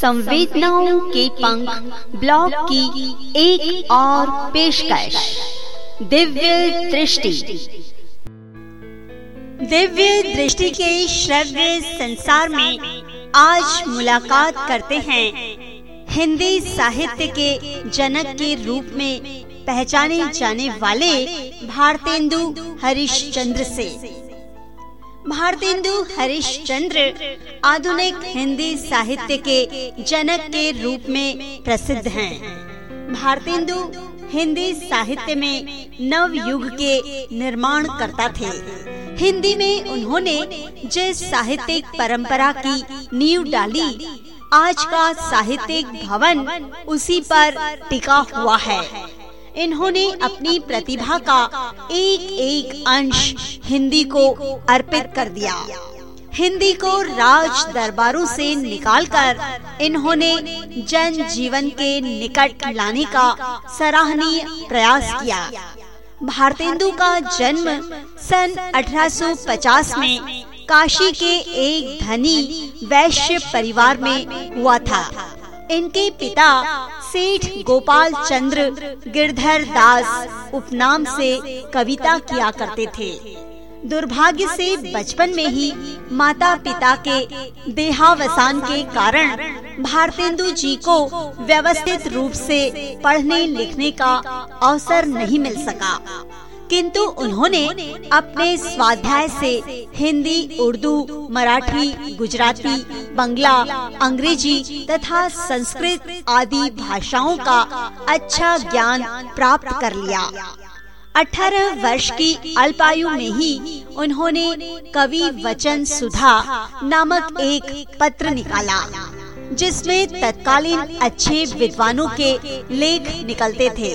संवेदनाओं के पंख ब्लॉग की एक और पेशकश। दिव्य दृष्टि। दिव्य दृष्टि के श्रव्य संसार में आज मुलाकात करते हैं हिंदी साहित्य के जनक के रूप में पहचाने जाने वाले भारतेंदु हरिश्चंद्र से। भारतेंदु हरिश्चंद्र, आधुनिक हिंदी साहित्य के जनक के रूप में प्रसिद्ध हैं। भारतेंदु हिंदी साहित्य में नव युग के निर्माण करता थे हिंदी में उन्होंने जिस साहित्यिक परंपरा की नींव डाली, आज का साहित्यिक भवन उसी पर टिका हुआ है इन्होंने अपनी प्रतिभा का एक एक अंश हिंदी को अर्पित कर दिया। हिंदी को राज दरबारों से निकालकर इन्होंने जन जीवन के निकट लाने का सराहनीय प्रयास किया। भारतेंदु का जन्म सन 1850 में काशी के एक धनी वैश्य परिवार में हुआ था। इनके पिता सेठ गोपाल चंद्र गिरधर दास उपनाम से कविता किया करते थे। दुर्भाग्य से बचपन में ही माता पिता के देहावसान के कारण भारतेंदु जी को व्यवस्थित रूप से पढ़ने लिखने का अवसर नहीं मिल सका। किंतु उन्होंने अपने स्वाध्याय से हिंदी, उर्दू, मराठी, गुजराती, बंगला, अंग्रेज़ी तथा संस्कृत आदि भाषाओं का अच्छा ज्ञान प्राप्त कर लिया। 18 वर्ष की अल्पायु में ही उन्होंने कवि वचन सुधा नामक एक पत्र निकाला, जिसमें तत्कालीन अच्छे विद्वानों के लेख निकलते थे।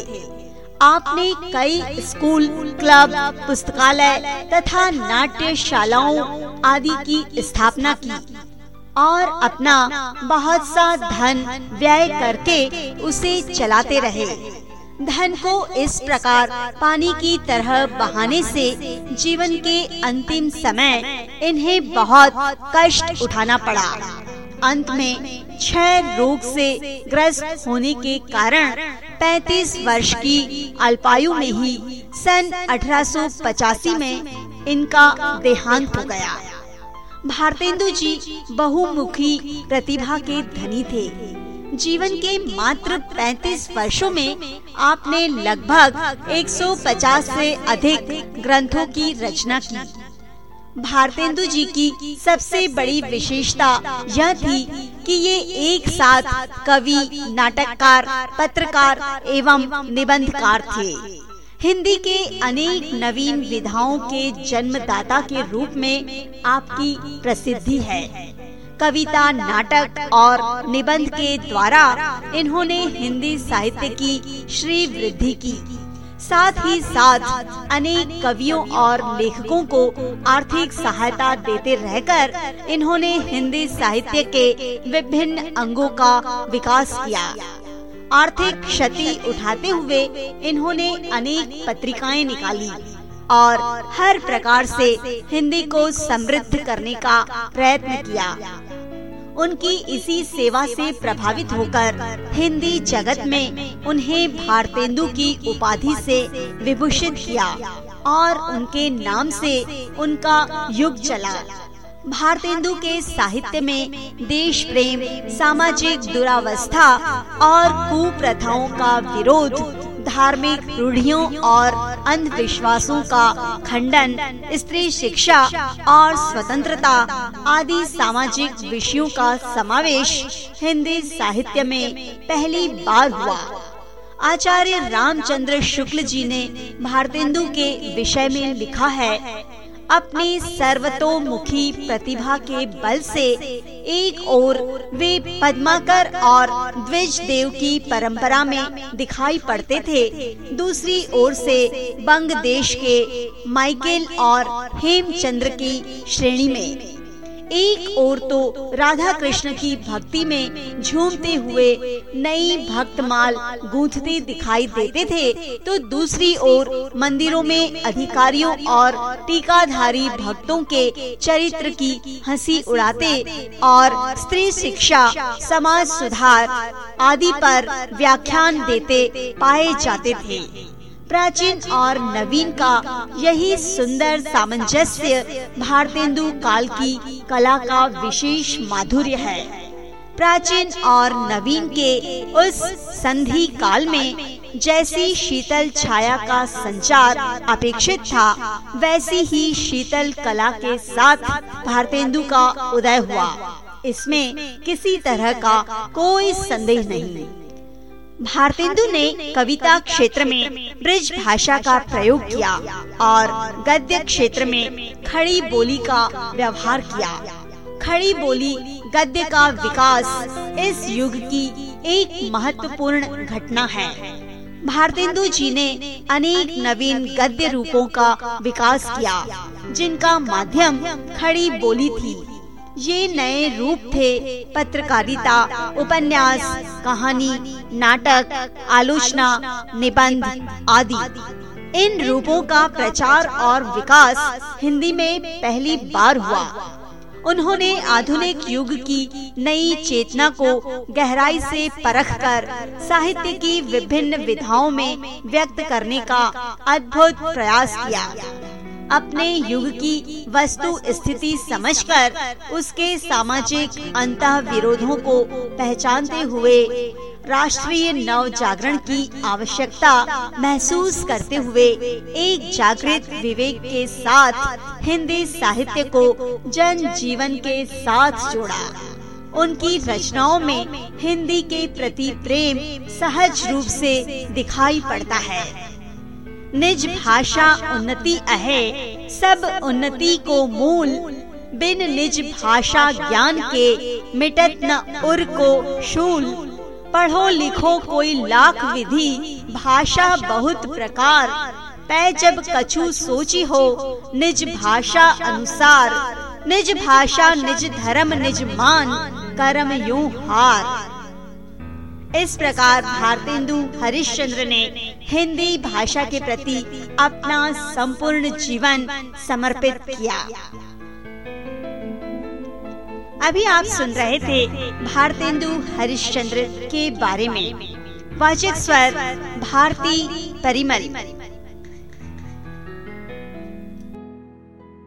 आपने कई स्कूल, क्लब, पुस्तकालय तथा नाट्यशालाओं आदि की स्थापना की और अपना बहुत सा धन व्यय करके उसे चलाते रहे। धन को इस प्रकार पानी की तरह बहाने से जीवन के अंतिम समय इन्हें बहुत कष्ट उठाना पड़ा। अंत में छह रोग से ग्रस्त होने के कारण 35 वर्ष की अल्पायु में ही सन 1885 में इनका देहांत हो गया। भारतेंदु जी बहुमुखी प्रतिभा के धनी थे। जीवन के मात्र 35 वर्षों में आपने लगभग 150 से अधिक ग्रंथों की रचना की। भारतेंदु जी की सबसे बड़ी विशेषता यह थी कि ये एक साथ कवि, नाटककार, पत्रकार एवं निबंधकार थे। हिंदी के अनेक नवीन विधाओं के जन्मदाता के रूप में आपकी प्रसिद्धि है। कविता, नाटक और निबंध के द्वारा इन्होंने हिंदी साहित्य की श्री वृद्धि की। साथ ही साथ अनेक कवियों और लेखकों को आर्थिक सहायता देते रहकर इन्होंने हिंदी साहित्य के विभिन्न अंगों का विकास किया। आर्थिक क्षति उठाते हुए इन्होंने अनेक पत्रिकाएँ निकाली और हर प्रकार से हिंदी को समृद्ध करने का प्रयत्न किया। उनकी इसी सेवा से प्रभावित होकर हिंदी जगत में उन्हें भारतेंदु की उपाधि से विभूषित किया और उनके नाम से उनका युग चला। भारतेंदु के साहित्य में देश प्रेम, सामाजिक दुरावस्था और कुप्रथाओं का विरोध धार्मिक रूढ़ियों और अंधविश्वासों का खंडन, स्त्री शिक्षा और स्वतंत्रता आदि सामाजिक विषयों का समावेश हिंदी साहित्य में पहली बार हुआ। आचार्य रामचंद्र शुक्ल जी ने भारतेंदु के विषय में लिखा है अपनी सर्वतोमुखी प्रतिभा के बल से एक ओर वे पद्माकर और द्विज देव की परंपरा में दिखाई पड़ते थे, दूसरी ओर से बंग देश के माइकेल और हेमचंद्र की श्रेणी में। एक ओर तो राधा कृष्ण की भक्ति में झूमते हुए नई भक्तमाल गूंथते दिखाई देते थे तो दूसरी ओर मंदिरों में अधिकारियों और टीकाधारी भक्तों के चरित्र की हँसी उड़ाते और स्त्री शिक्षा, समाज सुधार आदि पर व्याख्यान देते पाए जाते थे। प्राचीन और नवीन का यही सुंदर सामंजस्य भारतेंदु काल की कला का विशेष माधुर्य है। प्राचीन और नवीन के उस संधि काल में जैसी शीतल छाया का संचार अपेक्षित था, वैसी ही शीतल कला के साथ भारतेंदु का उदय हुआ। इसमें किसी तरह का कोई संदेह नहीं। भारतेंदु ने कविता क्षेत्र में ब्रिज भाषा का प्रयोग किया और गद्य क्षेत्र में खड़ी बोली का व्यवहार किया। खड़ी बोली गद्य का विकास इस युग की एक महत्वपूर्ण घटना है। भारतेंदु जी ने अनेक नवीन गद्य रूपों का विकास किया, जिनका माध्यम खड़ी बोली थी। ये नए रूप थे। पत्रकारिता, उपन्यास, कहानी, नाटक, आलोचना, निबंध आदि। इन रूपों का प्रचार और विकास हिंदी में पहली बार हुआ। उन्होंने आधुनिक युग की नई चेतना को गहराई से परखकर साहित्य की विभिन्न विधाओं में व्यक्त करने का अद्भुत प्रयास किया। अपने युग की वस्तु स्थिति समझकर उसके सामाजिक अंत विरोधों को पहचानते हुए राष्ट्रीय नव जागरण की आवश्यकता महसूस करते हुए एक जागृत विवेक के साथ हिंदी साहित्य को जन जीवन के साथ जोड़ा। उनकी रचनाओं में हिंदी के प्रति प्रेम सहज रूप से दिखाई पड़ता है। निज भाषा उन्नति अहे, सब उन्नति को मूल। बिन निज भाषा ज्ञान के मिटत न उर को शूल। पढ़ो लिखो कोई लाख विधि, भाषा बहुत प्रकार। पै जब कछु सोची हो, निज भाषा अनुसार। निज भाषा, निज धर्म, निज मान, कर्म यूँ हार। इस प्रकार भारतेंदु हरिश्चंद्र ने हिंदी भाषा के प्रति अपना संपूर्ण जीवन समर्पित किया। अभी आप सुन रहे थे भारतेंदु हरिश्चंद्र के बारे में। वाचक स्वर भारती परिमल।